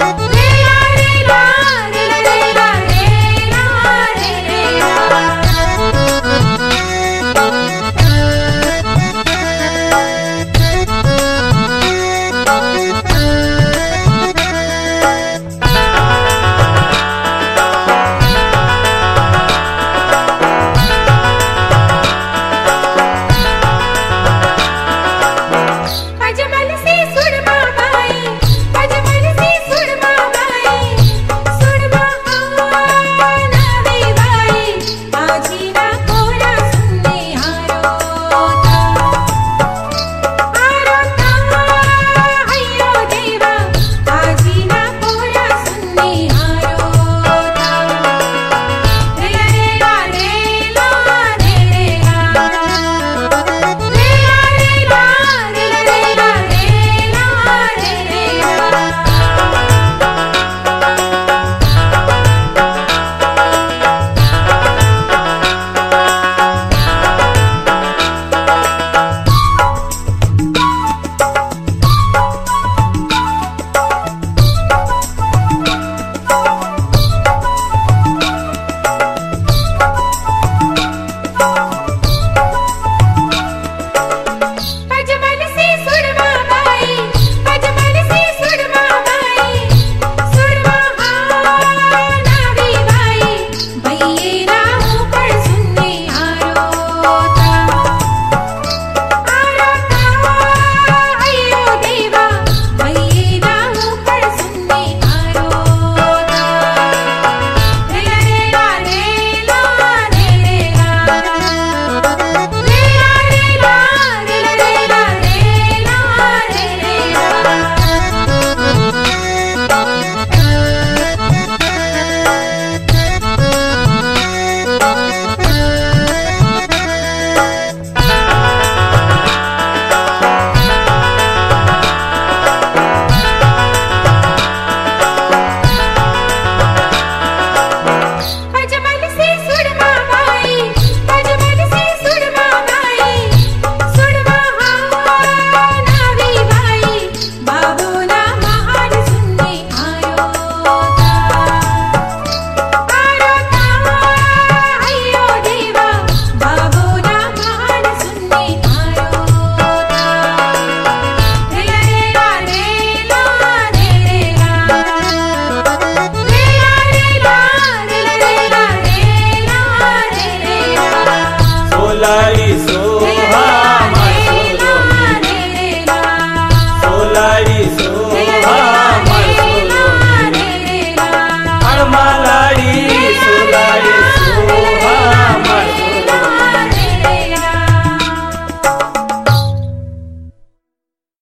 you. Lady.